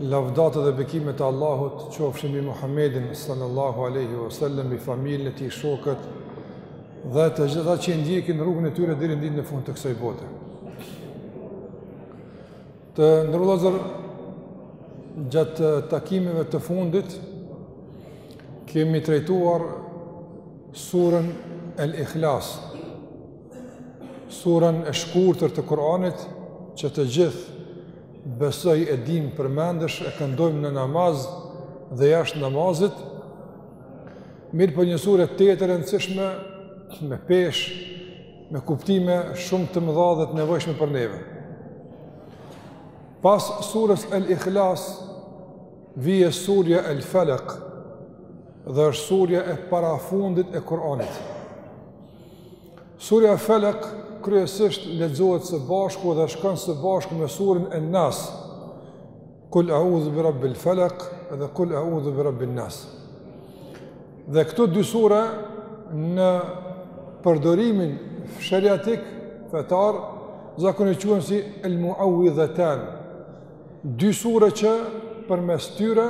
Lavdata dhe bekimet e Allahut qofshin mbi Muhammedin sallallahu alaihi wasallam, mbi familjen e tij, shokët dhe të gjithë ata që ndjekin rrugën e tyre deri në ditën e fundit të kësaj bote. Të nderuar vëllezër, gjatë takimeve të fundit kemi trajtuar surën Al-Ikhlas. Surën e shkurtër të Kuranit që të gjithë besoj e dim përmendësh e këndojmë në namaz dhe jashtë namazit, mirëpo një sure tejet të rëndësishme, me peshë, me kuptime shumë të mëdha dhe të nevojshme për neve. Pas surës El Ikhlas, vjen surja El Felek, dhe është surja e parafundit e Kuranit. Surja Felek kryesisht lexohet së bashku dhe shkon së bashku me surën En Nas. Kul a'udhu bi rabbil falaq dhe kul a'udhu bi rabbin nas. Dhe këto dy sure në përdorimin sheriatik fetar zakonisht quhen si el muawwidhatan. Dy sure që përmes tyre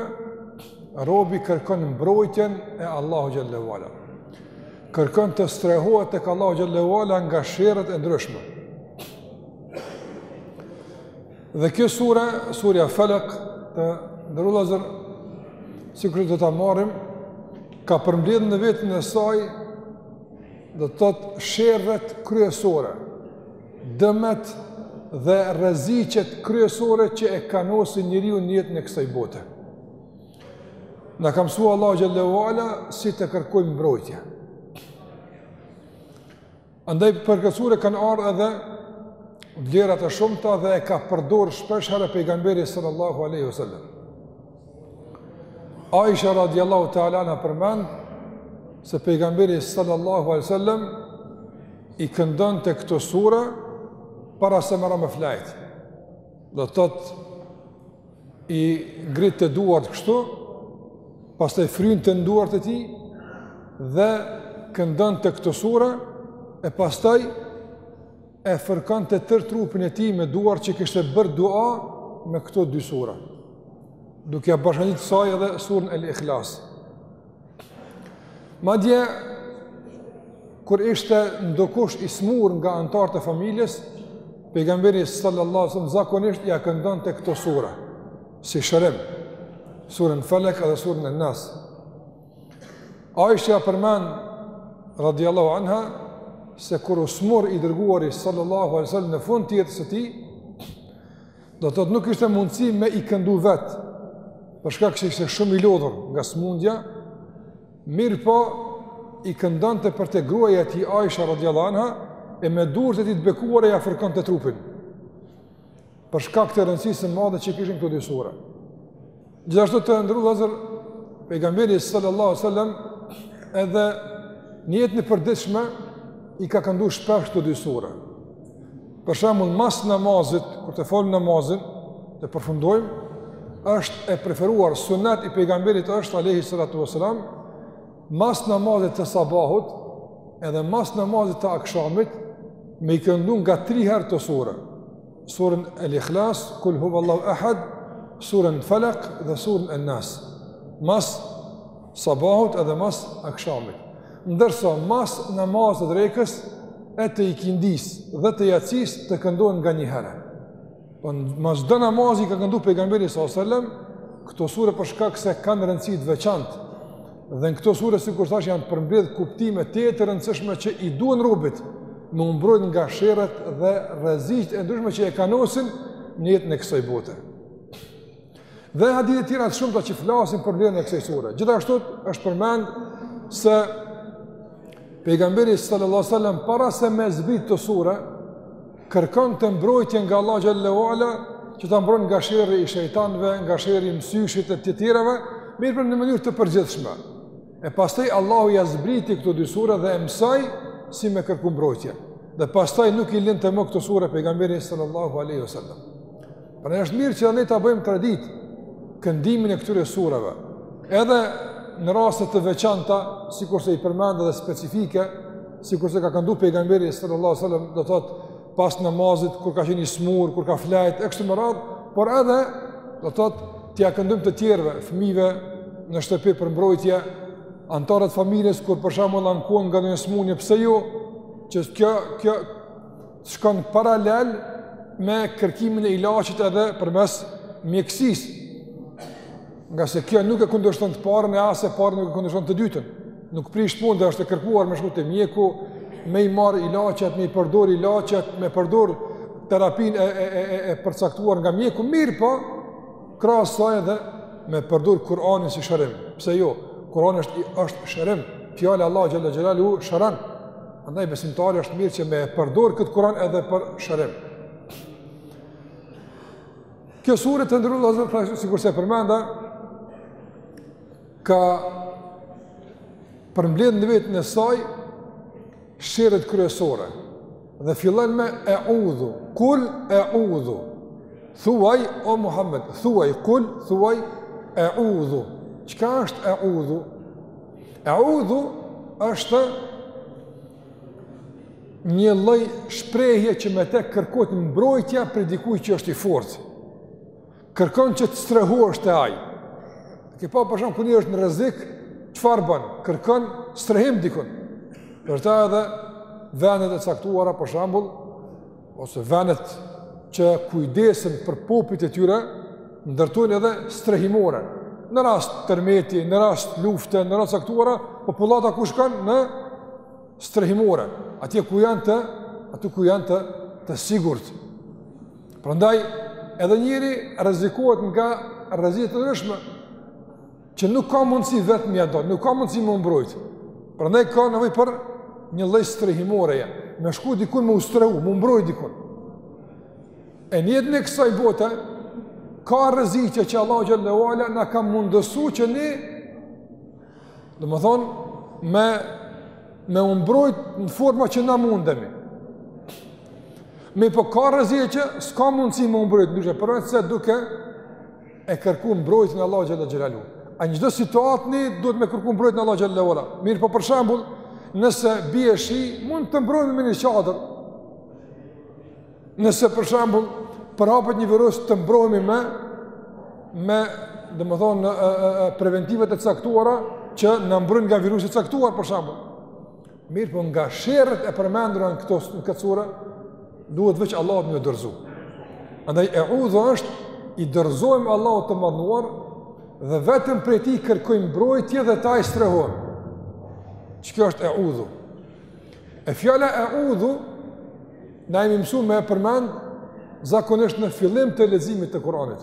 robi kërkon mbrojtjen e Allahu xhelle ue ala. Kërkon të strehohet tek Allahu xhelle ue ala nga sherret e ndryshme. Dhe kjo sure, surja Falaq, të nderuar vëllezër, sikur do ta marrim, ka përmbledh në veten e saj do të thotë sherret kryesore, dëmet dhe rreziqet kryesore që e kanosin njeriun në jetën e kësaj bote. Na ka mësu Allahu xhelle ue ala si të kërkojmë mbrojtje. Andaj për këtë sure kanë ardh edhe vlerat e shumta dhe e ka përdor shpeshherë pejgamberi sallallahu aleyhu sallam. Aisha radiallahu ta'ala anha përmend se pejgamberi sallallahu aleyhu sallam i këndonte këto sura para se mëra më flajtë. Dhe tëtë i ngritte duart kështu, pastaj frynte në duart e tij, dhe këndonte këto sure, e pastaj e fërkonte tërë trupin e tij me duart që kishte bërë dua me këto dy sure. Duke ia bashkangjit kësaj edhe surën El Ikhlas. Madje, kur ishte ndokush i smurë nga antarët e familjes, pejgamberi sallallahu sallam zakonisht ia këndonte këto sure, si shërim, surën Felek edhe surën En Nas. Aisha përmend, radiallahu anha, se kur u smur i dërguari sallallahu sallam në fund të jetës së tij, Do të thotë nuk ishte mundësi me i këndu vetë, për shkak se ishte shumë i lodhur nga smundja, mirëpo i këndonte për te gruaja e tij Aisha radijallahu anha, e me durët e tij të bekuara e ia fërkonte trupin, për shkak të rëndësisë së madhe që i kishin këto dy sure. Gjithashtu të nderuar vëllezër, pejgamberi sallallahu alejhi sallam edhe në jetën e përditshme i ka këndu shpesh këto dy sure. Për shemull, mas namazit, kur të falim namazin, të përfundojmë, është e preferuar, sunet i pejgamberit është, alejhi salatu wasallam, mas namazit të sabahut, edhe mas namazit të akshamit, me i këndu nga tri herë këto sure. surën Al-Ikhlas, Kul huwallahu ahad, surën Falak dhe surën An-Nas. Mas sabahut edhe mas akshamit. Ndërsa mas namazit të drekës e të ikindis dhe të jacis të këndohen nga një herë. Po mas çdo namazi i ka këndu pejgamberi sallallahu alajhi wasallam këto sure për shkak se kanë rëndësi të veçantë Dhe në këto sure, sikur thash, janë përmbledh kuptime tejet të rëndësishme që i duhen robit me u mbrojt nga sherret dhe rreziqet e ndryshme që e kanosin në jetën e kësaj bote. Dhe në hadithe tjera të shumta që flasin për vlerën e kësaj sure. Gjithashtu është përmend se pejgamberi sallallahu sallam para se me zbrit këto sure, Kërkonte mbrojtje nga Allah xhalla ua ala, që ta mbron nga sherri i shejtanëve, nga sherri i mësyshit e të tjerëve, mirëpo në mënyrë të përgjithshme. E pastaj Allahu ia zbriti këto dy sure dhe e mësoi si me kërku mbrojtje. Dhe pastaj nuk i linte më këto sure pejgamberi sallallahu alaihi wasallam. Pra është mirë që ne ta bëjmë tradit këndimin e këtyre sureve. Edhe në raste të veçanta, sikurse i përmend edhe specifike, sikurse ka këndu pejgamberi sallallahu alajhi wasallam, do thotë pas namazit kur ka qenë i smur, kur ka fjet e kështu me radhë, por edhe do thotë t'ia këndojmë të tjerëve, fëmijëve në shtëpi për mbrojtje, anëtarëve t'familjes kur për shembull ankohen nga një smunje, pse jo? Që kjo kjo shkon paralel me kërkimin e ilaçit edhe përmes mjekësisë. Ngase kjo nuk e kundërshton të parën e as e para nuk e kundërshton të dytën. Nuk prish punë, është e kërkuar me shku te mjeku, me i marr ilaçet, me i përdor ilaçet, me përdor terapinë e e e e përcaktuar nga mjeku, mirëpo krahas saj edhe me përdor Kur'anin si shërim. Pse jo? Kur'ani është është shërim. Fjala e Allahu xhalla xhelalu shëron. Andaj besimtari është mirë që me e përdor këtë Kur'an edhe për shërim. Kjo sure të nderuar vëllezër, pra, sikurse përmenda, ka përmbledh në vetë e saj sherret kryesore dhe fillon me e udhu, kul e udhu, thuaj o Muhammed, thuaj, kul, thuaj e udhu. Çka është e udhu? E udhu është një lloj shprehje që me te kërkohet mbrojtja prej dikujt që është i fortë. Kërkon që të strehosh te ai. Ke pa për shembull kur një është në rrezik, çfarë bën? Kërkon strehim dikun. Për ata edhe vendet e caktuara për shembull ose vendet që kujdesen për popujt e tyre, ndërtojnë edhe strehimore. Në rast tërmeti, në rast lufte, në raste t'caktuara, popullata ku shkon në strehimore, atje ku janë të, aty ku janë të të sigurt. Prandaj edhe njeri rrezikohet nga rreziqet e ndryshme. që nuk ka mundësi vetë me ia dalë, nuk ka mundësi me u mbrojt, prandaj ka nevojë për një lloj strehimore, ja. me shku dikun me u strehu, me u mbrojt dikun. E në jetën e kësaj bote, ka rreziqe që Allahu xhele ue ala na ka mundësu që ne, domethënë, me, me u mbrojt në forma që na mundemi. Mirëpo ka rreziqe që s'ka mundësi me u mbrojt ndryshe përveç se duke e kërku mbrojtjen e Allahut xhele xhelaluhu. Ani në çdo situatë ne duhet me kërku mbrojtjen e Allahut xhele ue ala. Mirëpo për shembull, nëse bje shi, mund të mbrohemi me një qadrë. Nëse për shembull, përhapet një virus të mbrohemi me, me, domethënë, preventivet e caktuara, që na mbrojnë nga virusi i caktuar, për shembull. Mirëpo nga sherret e përmendura në këto në këtë sure, duhet veç Allahut me iu dorëzu. Andaj e udhu është i dorëzohemi Allahut të madhëruar dhe vetëm prej tij kërkojmë mbrojtje dhe te ai strehohemi. Kjo është e udhu. E fjala e udhu na jemi mësu me e përmend zakonisht në fillim të leximit të Kuranit.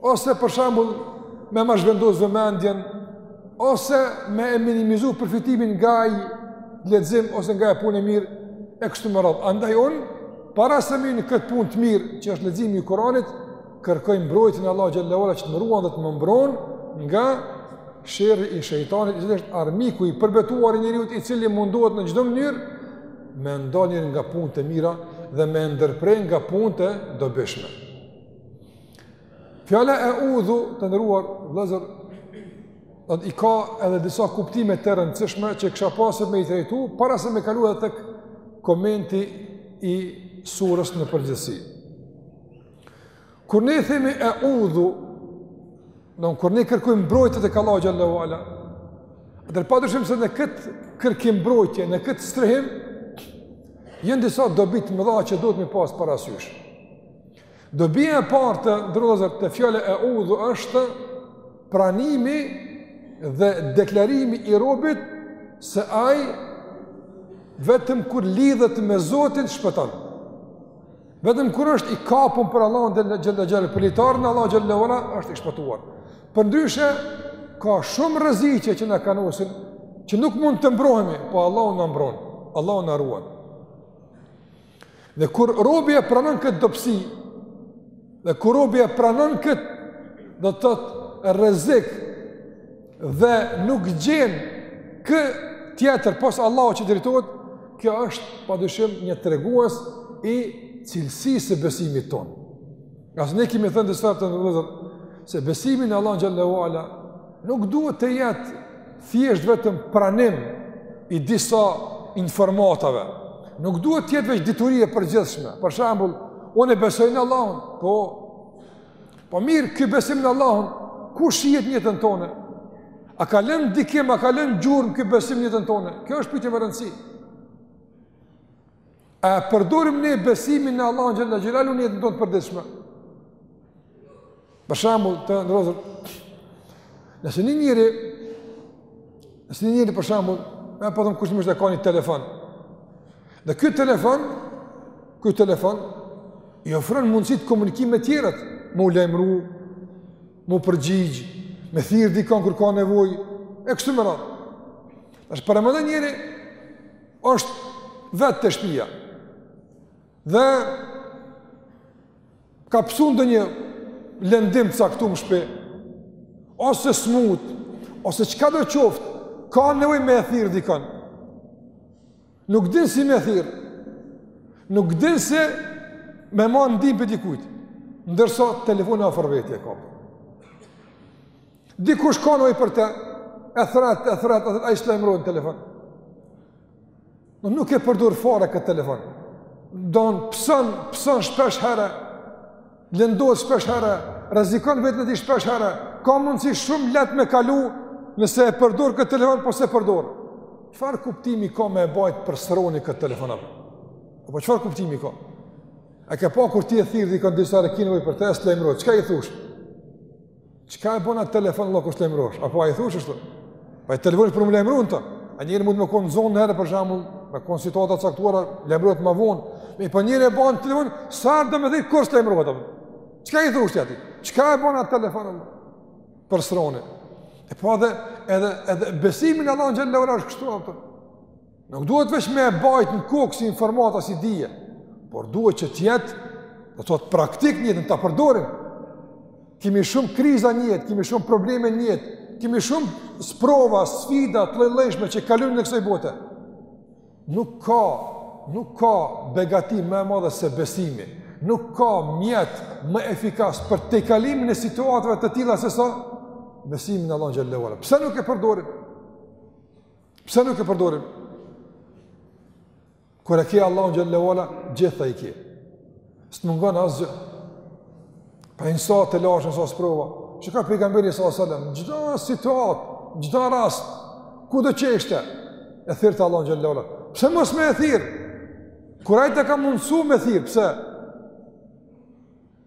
Ose për shembull me ma zhvendos vëmendjen ose me e minimizu përfitimin nga ai lexim ose nga ajo punë e mirë e kështu me radhë. Andaj unë, para se me hi në këtë punë të mirë që është leximi i Kuranit, kërkoj mbrojtjen e Allahut xhele ue ala që të më ruan dhe të më mbron nga sherri i shejtanit, që është armiku i përbetuar i njeriut i cili mundohet në çdo mënyrë, me e ndal nga punët e mira dhe me e ndërpre nga punët e dobishme. Fjala e udhu të ndëruar vëllezër i ka edhe disa kuptime të rëndësishme që kisha pas me i trajtu para se me kalu edhe tek komenti i surës në përgjithësi. Kur ne themi e udhu, kur ne kërkojmë mbrojtje tek Allahu xhelle ue ala, atëherë pa dyshim se në kët kërkim mbrojtje, në kët strehim janë disa dobi të mëdha që duhet m'i pas parasysh. Dobia e parë të nderuar vëllezër te fjala e udhu është pranimi dhe deklarimi i robit se ai vetëm kur lidhet me Zotin shpëton. Vetëm kur është i kapun për Allahun xhelle xhelaluhu, për litarin e Allahut xhelle ue ala, është i shpëtuar. Përndryshe, ka shumë rreziqe që na kanosen, që nuk mund të mbrohemi, po Allahu na mbron, Allahu na ruan. Dhe kur robi e pranon këtë dobësi, dhe kur robi e pranon këtë, do të thotë rrezik dhe nuk gjen kë tjetër pos Allahut që i drejtohet, kjo është pa dyshim një tregues i cilësisë së besimit tonë. Nga se ne kemi thënë disa të nderuar vëllezër, se besimi në Allahun xhelle ue ala, nuk duhet të jetë thjesht vetëm pranim i disa informatave, nuk duhet të jetë veç dituri e përgjithshme, për shambull, unë besoj në Allahun, po, po mirë, ky besim në Allahun, ku shihet në jetën tonë? A ka lënë ndikim, a ka lënë gjurmë ky besim në jetën tonë? Kjo është pyetje me rëndësi. A e përdorim ne besimin në Allahun xhelle xhelaluhu në jetën tonë të përditshme? Për shembull, të nderuar vëllezër. Nëse një njeri, nëse një njeri për shembull, me po thom kushtimisht e ka një telefon. Dhe ky telefon, ky telefon i ofron mundësi të komunikimit me tjerët, m'u lajmëru, m'u përgjigj, me thirr dikon kur ka nevojë, e kështu me radhë. Tash paramendo njeri është vetë te shpia, dhe ka pësu ndonjë lëndim të caktum në shpi, ose sëmutë, ose çkado qoftë, ka nevojë me e thirr dikon. Nuk din si me thirr, nuk din si me marr ndihmë prej dikujt, ndërsa telefonin afër veti e ka. Dikush ka nevojë për te, e thret, e thret, e thret, ai s'lajmëron telefon. Do nuk e përdor fare këtë telefon. Don pson, pson shpesh herë. Lëndohet shpesh herë, rrezikon vetën e tij shpesh herë. Ka mundësi shumë lehtë me kalu nëse e përdor këtë telefon po s'e përdor. Çfarë kuptimi ka me bajt për sroni këtë telefon apo? Apo çfarë kuptimi ka? A ke pa kur ti e thirrë dikon disa herë e kur s'të lajmërohet? Çka i thosh? Çka e bën atë telefon Allah kur s'lajmërohesh? Apo a i thosh ashtu? Po e telefon për m'u lajmëru në ta. A njëri mund të me kon zonë naj herë për shembull, me kon situata të caktuara, lajmërohet më vonë. Mirëpo njëri e bën telefon, sa do me thirr kurr s'lajmërohet apo? Çka i thosh ti atë? Çka e bën atë telefon Allah? Për srone. E po edhe edhe edhe besimi në Allah xhallahu ala është kështu apo? Nuk duhet veç me e bajt në kokë si informata si dije, por duhet që të jetë, do të thotë praktik në jetën ta përdorim. Kemi shumë kriza në jetë, kemi shumë probleme në jetë, kemi shumë sprova, sfida të llojllojshme që kalojmë në kësaj bote. Nuk ka, nuk ka begati më e madhe se besimi. Nuk ka mjet më efikas për tejkalimin e situatave të tilla se sa besimi në Allahun xhallahu ala. Pse nuk e përdorim? Pse nuk e përdorim? Kur e ke Allahu xhallahu ala, gjithçka i ke. S'të mungon asgjë. Pa në sa telashe, sa sprova. Çka pejgamberi sa salem, çdo situatë, çdo rast, kudo që ishte, e thirrte Allahun xhallahu ala. Pse mos me e thirr? Kur ai ta ka mundësu me thirr, pse?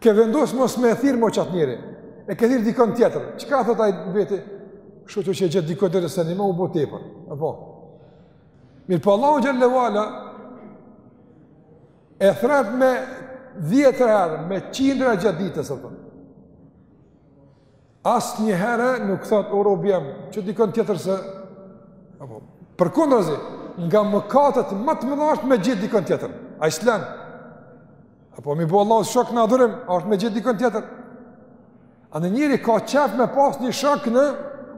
Ke vendos mos me e thirr mo qatë njeri, e ke thirr dikon tjetër, çka thot ai te veti, kështu që gjej dikon tjetër se njime u bo tepër, apo. Mirëpo Allahu xhelle ue ala e thret me dhjetëra herë, me qindra gjatë ditës, apo. Asnjëherë nuk thotë o robi jem, gjej dikon tjetër se, apo, përkundrazi, nga mëkatët më të mëdha është me gjet dikon tjetër, ai s'len, apo, mi bo Allahut shok në adhurim, është me gjet dikon tjetër, a në njëri ka qef me pas një shok në,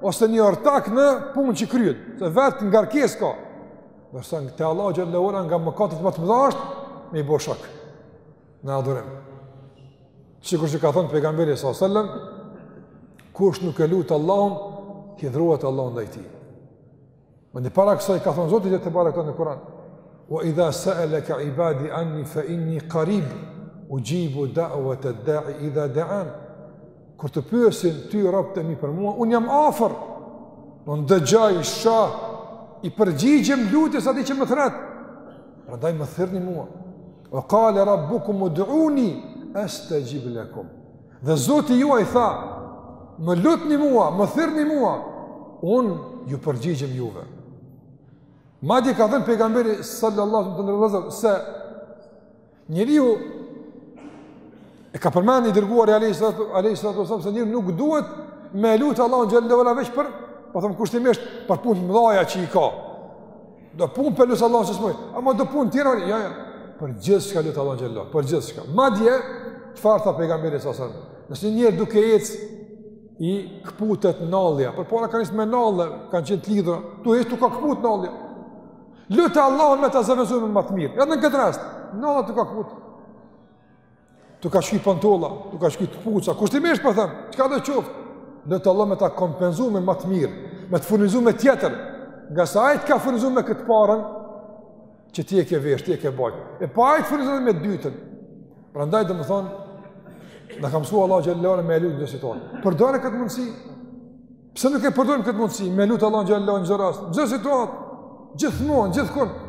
ose një ortak në punë që kryen, se vetë ngarkesë ka, ndërsa te Allahu xhelle ue ala nga mëkatët më të mëdha është, mi bo shok. në adhurim. Sikur që ka thënë pejgamberi sallallahu alajhi wasallam, kush nuk e lut Allahun, hidhrohet Allahu ndaj tij. Me në para kësaj ka thënë Zoti tebareke ue teala në Kur'an, "Wa idha sa'alaka 'ibadi anni fa inni qarib ujibu da'wata da'i idha da'an." Kur të pyesin ty robët e mi për mua, un jam afër. Do ndëgjoj sha i përgjigjem lutjes atij që më thret. Prandaj më thirrni mua. Ve kale rabbukum ud'uni estexhib lekum. Dhe Zoti juaj tha, më lutni mua, më thirrni mua, unë ju përgjigjem juve. Madje ka thënë pejgamberi sallallahu alaihi wasallam se njeriu e ka përmend i dërguari alejhi salatu wasallam se njeriu nuk duhet me lut Allahun xhelle ve ala veç për, po them kushtimisht për punë të mëdha që i ka. Do pun po e lus Allahun, ama do pun tjera, jo, jo, për gjithçka lute Allahun xhelle, për gjithçka. Madje, çfarë tha pejgamberi sasën, nëse një njeri duke ec, i kputet nallja, përpara kanë ec me nalle, kanë qenë të lidhura, tu ec t'u ka kput nallja. Lute Allahun me ta zëvendësu me ma të mirë, edhe në këtë rast, nalla t'u ka kput. T'u ka shky pantolla, t'u ka shky këpuca, kushtimisht po them, çka do qoftë, lute Allahun me ta kompenzu me ma të mirë, me të furnizu me tjetër, ngase ai të ka furnizuar me këtë parën që ti e ke vesh, ti e ke bajt. E prapë ai të furnizon me të dytën. Prandaj domethënë, na ka mësu Allahu xhelle ve ala me lut në situatë. Përdore këtë mundësi. Pse nuk e përdorim këtë mundësi? Me lut Allahun xhelle ve ala në çdo rast, çdo situatë, gjithmonë, gjithkund.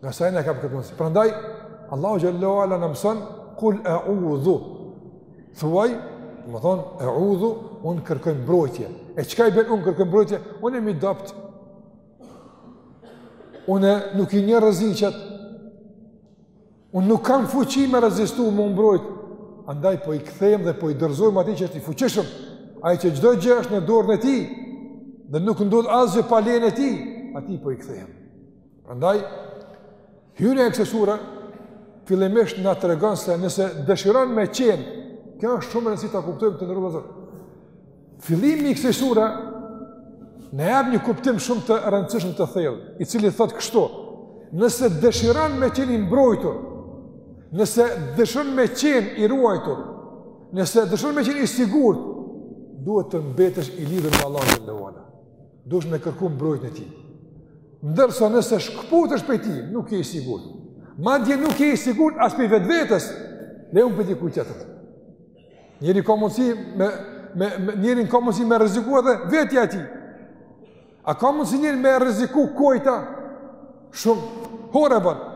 Ngase e kemi këtë mundësi. Prandaj, Allahu xhelle ve ala na mëson, kul eudhu. Thuaj, domethënë, eudhu, unë kërkoj mbrojtje. E çka i bjen unë kërkoj mbrojtje? Unë jam i dobët. Unë nuk i njoh rreziqet. Unë nuk kam fuqi me rezistu, m'u mbrojt. Andaj po i kthehem dhe po i dorëzohem atij që është i fuqishëm. Ai që çdo gjë është në dorën e tij. Dhe nuk ndodh asgjë pa lejen e tij. Atij po i kthehem. Prandaj hyrja e kësaj sure fillimisht na tregon se nëse dëshiron me qen, kjo është shumë rëndësi ta kuptojmë të nderuar vëllezër. Fillimi i kësaj sure na jep një kuptim shumë të rëndësishëm të thellë, i cili thotë kështu: Nëse dëshiron me qen i mbrojtur, nëse dëshiron me qen i ruajtur, nëse dëshiron me qen i sigurt, duhet të mbetesh i lidhur me Allahun xhelle ve ala. Duhesh me kërku mbrojtjen e tij. Ndërsa nëse shkëputesh prej tij, nuk je i sigurt. Madje nuk je i sigurt as prej vetvetes, le më prej dikujt tjetër. Njeri ka mundësi me, me, me, njerin ka mundësi me rreziku edhe vetja e tij. A ka mundësi njerin me rreziku kojta? Shumë, hore bënë.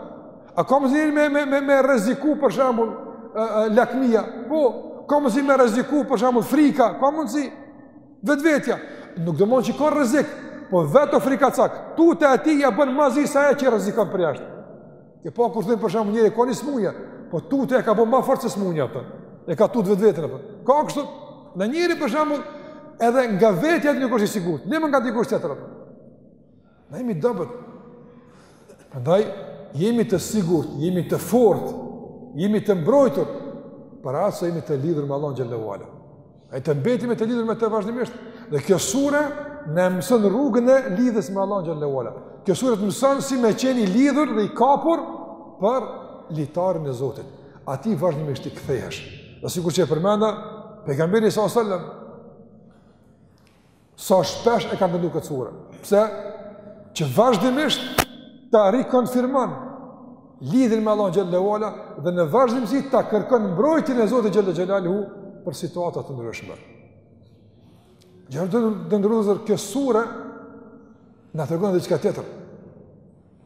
A ka mundësi njerin me, me, me, me rreziku për shembull lakmia? Po, ka mundësi me rreziku për shembull frika? Ka mundësi? Vetvetja, nuk domethënë që ka rrezik, po vetë frikacak, tuta e tij ia bon ma zi sa ajo që rrezikon prej jashtë. E pa po, kur për shembull njëri ka një smunje, po tuta e ka bo ma fort se smunja, a po. E ka tut vetveten atë. Ka kështu na, njeri për shembull edhe nga vetja nuk është i sigurt. Le më nga dikush tjetër. Na jemi dobët. Prandaj jemi të sigurt, jemi të fortë, jemi të mbrojtur për atë se jemi të lidhur me Allahun xhelle ve ala. E të mbetemi të lidhur me të vazhdimisht. Dhe kjo sure na mëson rrugën e lidhjes me Allahun xhelle ve ala. Kjo sure të mëson si me qenë i lidhur dhe i kapur për litarin e Zotit. Atij vazhdimisht t'i kthehesh. Dhe sikur që e përmenda, pejgamberi sallallahu alejhi ve selem Sa shpesh e ka këndu këtë sure. Pse? Që vazhdimisht ta rikonfirmon lidhjen me Allahun xhelle ve ala dhe në vazhdimësi ta kërkon mbrojtjen e Zotit xhelle xhelaluhu për situata të ndryshme. Të nderuar vëllezër kjo sure na tregon edhe diçka tjetër.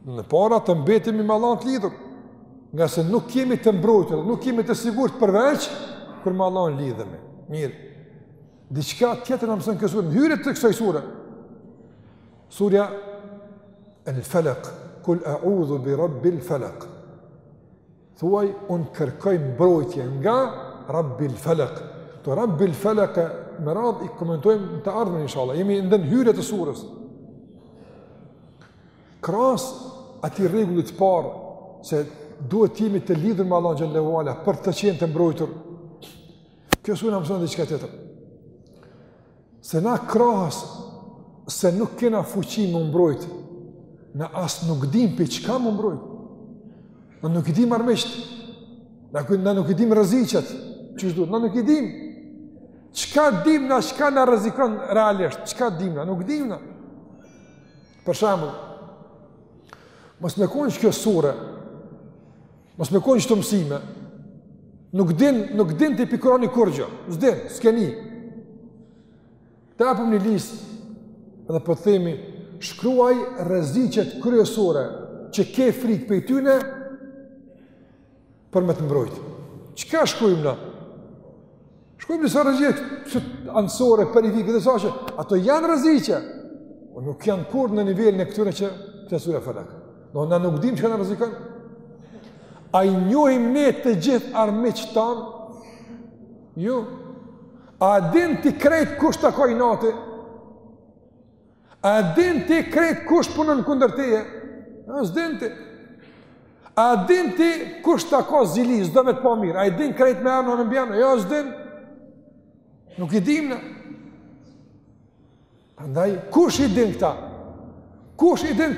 Në para të mbetemi me Allahun të lidhur, ngase nuk jemi të mbrojtur, nuk jemi të sigurt përveç kur me Allahun lidhemi. Mirë, Diçka tjetër na mëson kjo sure, në hyrje të kësaj sure. Surja Al-Falaq, kul a'udhu bi rabbil falaq. Thuaj un kërkoj mbrojtje nga Rabbil Falaq. Këto Rabbil Falaq me radhë i komentojmë të ardhmen inshallah. Jemi në hyrje të sures. Krahas atij rregullit të parë se duhet të jemi të lidhur me Allahun xhelle ve ala për të qenë të mbrojtur. Kjo sure na mëson edhe diçka tjetër Se na krahas Se nuk kena fuqi m'u mbrojt Na as nuk dim prej çka m'u mbrojt Na nuk i dim armiqt Na, na nuk i dim rreziqet Qysh duhet, na nuk i dim Çka dim na çka na rrezikon realisht Çka dim na, nuk dim na Për shembull Mos me konë qëkjo sure Mos me konë qëto mësime. Nuk din, nuk din ti pi Kurani kurgjo. S'din, s'ke ni. Ta apim një listë dhe po themi, shkruaj rreziqet kryesore që ke frikë prej tyne për me të mbrojtë. Çka shkruajmë na? Shkrujmë disa rreziqe anësore, periferike, disa që, ato janë rreziqe, por nuk janë kurrë në nivelin e këtyre që te surja Falak. Na nuk dim çka na rrezikon? A i njohim ne të gjithë armiqtë tanë? Jo. A din ti krejt kush ta ko inati? A e din ti krejt kush punon kundër teje? S'din ti. A e din ti kush ta ka zili, s'do me të pa mirë? A i din krejt me emën e mbiemën? Jo, s'din. Nuk i dim na. Andaj, kush i din këta? Kush i din?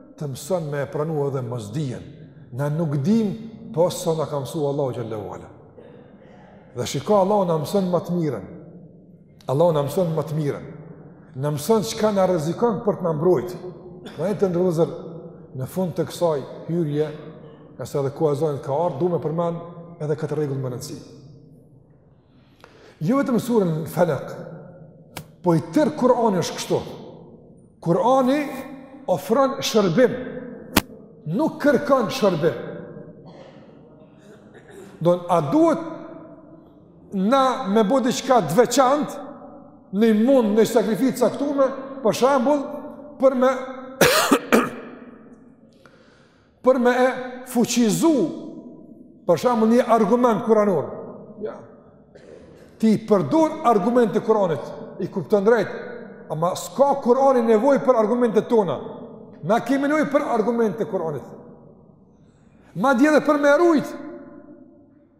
të mëson me e pranu edhe mosdijen, na nuk dim po sa na ka mësu Allahu xhelle ve ala. Dhe shiko Allahu na mëson ma të mirën, Allahu na mëson ma të mirën, na mëson çka na rrezikon për të na mbrojt. E të nderuar vëllezër, në fund të kësaj hyrje, nëse edhe koha e ezanit ka ardhë, du me përmend edhe këtë rregull me rëndësi. Jo vetëm surën Falak, po i tërë Kur'ani është kështu. Kur'ani ofron shërbim, nuk kërkon shërbim. Domethënë a duhet na me bo diçka të veçantë, naj mund, naj sakrificë t'caktume, për shembull, për me Për me e fuqizu, për shembull një argument kuranor, ja. ti përdor argumentet e Kuranit, i kupton drejt, ama s'ka Kurani nevojë për argumentet tona, na kemi nevojë për argumentet e Kuranit. Madje edhe për me e rujt,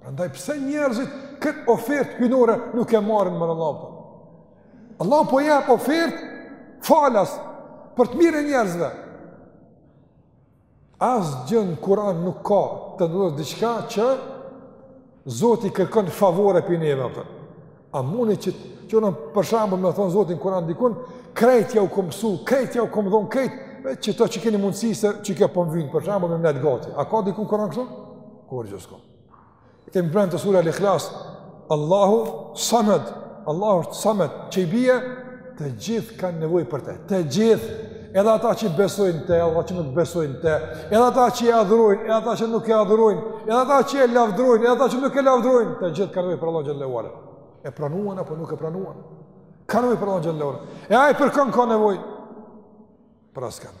Prandaj pse njerëzit kët ofertë hyjnore nuk e marrin more? Allahu po, Allahu po jep ofertë falas për të mirë të njerëzve. Asgjë në Kur'an nuk ka të ndodhë diçka që Zoti kërkon favore prej neve atë. A mune që që në për shembull me thonë Zoti n'Kuran dikun, krejt jau kom msu, krejt jau kom dhonë, krejt, qato që keni mundësi se qikjo po më vyn, për shembull me m'nejt gati. A ka dikun n'Kuran kështu? Kurgjo s'ka. E kemi brenda te surja El-Ihlas Allahu samed, Allahu është samed, që i bje, Të gjithë kanë nevojë për të. Të gjithë, edhe ata që besojnë te, edhe ata që nuk besojnë te, edhe ata që e adhurojnë, edhe ata që nuk e adhurojnë, edhe ata që e lavdërojnë, edhe ata që nuk e lavdërojnë, të gjithë kanë nevojë për Allahun xhelle ve ala. E pranuan apo nuk e pranuan? Kanë nevojë për Allahun xhelle ve ala. E ai për kën ka nevojë? Për askan.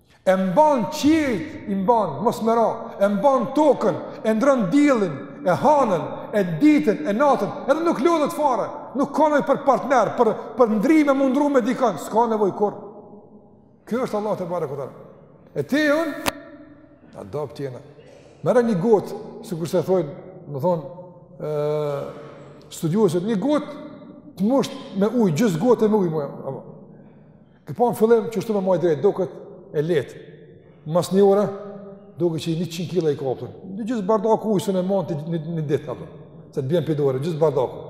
E mban qiejt, i mban, mos me ra, e mban tokën, e ndrron diellin, e hanën, e ditën, e natën, edhe nuk lodhet fare, nuk ka nevojë për partner, për, për ndrrime, me u ndrru me dikan, s'ka nevojë kurrë. Ky është Allahu tebareke ve teala. E ti e unë, na t'dobët jena. Merre një gotë, sikurse thojnë, domethonë, studiuesit, një gotë të mushtë me ujë, gjysë gote me ujë, më, E po në fillim qishtu me majt drejt, duket e lehtë. Mas një ore, duket që i 100 kila i kapëtën. Një gjysë bardaku ujë s'un e majmë të një, një ditë, apo. se të bjen prej dore, gjysë bardaku.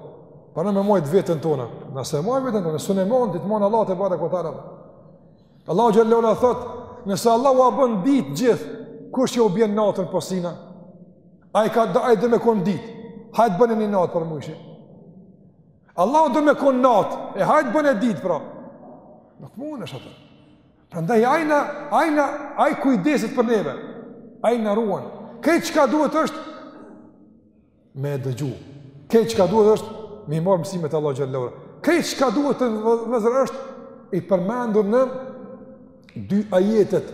Paramendo me majt veten tona. Nëse e majmë veten tona, s'un e majmë, të man Allahu tebareke ve teala. Allahu xhelle ve ala thotë, nëse Allahu ua bën ditë gjithë, kush që u bjen natën pasina? Ai ka da, ai dhe me konë ditë. Hajde bëne një natë po mujsh. Allahu do me kon natë, e hajt bëne ditë, pra. Nuk mund është ajo. Prandaj, ai na, ai na, ai kujdeset për neve, ai na ruan. Krejt çka duhet është, me e dëgju. Krejt çka duhet është, me i marrë mësimet Allahut xhelle ve ala. Krejt çka duhet vllazër është, i përmendur në dy ajetet,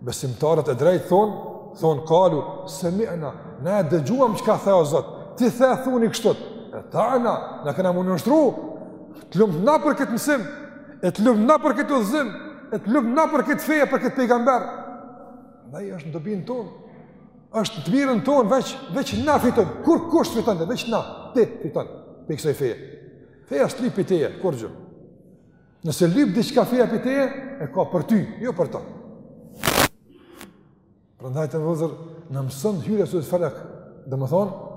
Besimtarët e drejtë thonë, thonë kalu, semi'na, ne e dëgjuam çka the o Zot, ti the e thuni kështu, eta'na, na kena me u nënshtru, të lumt na për këtë mësim, e të lumt na për këtë udhëzim, e të lumt na për këtë fe, për këtë pejgamber, dhe është në dobinë tonë, është në të mirën tonë, veç, veç na fitojmë, kurkush s'fiton dhe, veç na, ti fiton, prej kësaj feje, feja s'lyp prej teje, kurgjë, Nëse lyp diçka feja prej teje, e ka për ty, jo për ta. Prandaj vllazër, na mëson hyrja e sures Felek, domethënë,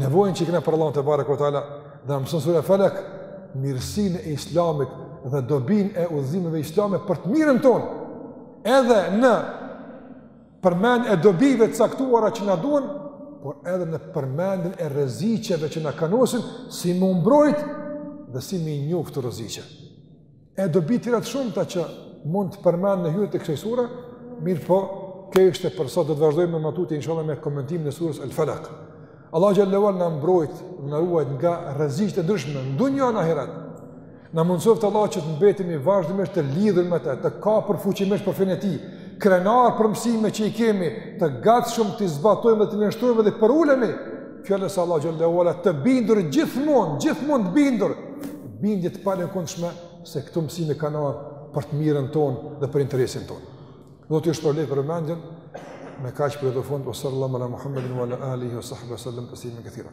nevojën që e kena për Allahun tebareke ve teala, dhe na mëson sureja Felek, mirësinë e islamit dhe dobinë e udhëzimeve islame për të mirën tonë, edhe në përmendjen e dobive të caktuara që na duhen, por edhe në përmendjen e rreziqeve që na kanosen, si me u mbrojt dhe si me i njoft rreziqet. E dobi të tjera të shumta që mund të përmenden në hyrje të kësaj sure, mirëpo kjo ishte për sot do të vazhdojmë më tutje inshallah me komentimin e surës Al-Falaq. Allahu xhelle ve ala na mbrojt, na ruajt nga rreziqet e ndryshme në dunja e ahiret. Na mundësoftë Allahu që të mbetemi vazhdimisht të lidhur me të, të kapur fuqimisht për fenë e tij, krenarë për mësimet që i kemi, të gatshëm t'i zbatojmë dhe t'i nënshtrohemi dhe përulemi, fjalës Allahut xhelle ve ala të bindur gjithmonë, gjithmonë të bindur, bindje të palëkundshme se këto mësime kanë ardhë për të mirën tonë dhe për interesin tonë. Ju kërkoj falje për vëmendjen, me kaq po e përfundoj, ve sal-lallahu ala Muhammedin wa ala alihi wa sahbihi, ve sellem teslimen kethira.